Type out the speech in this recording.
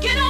Get on!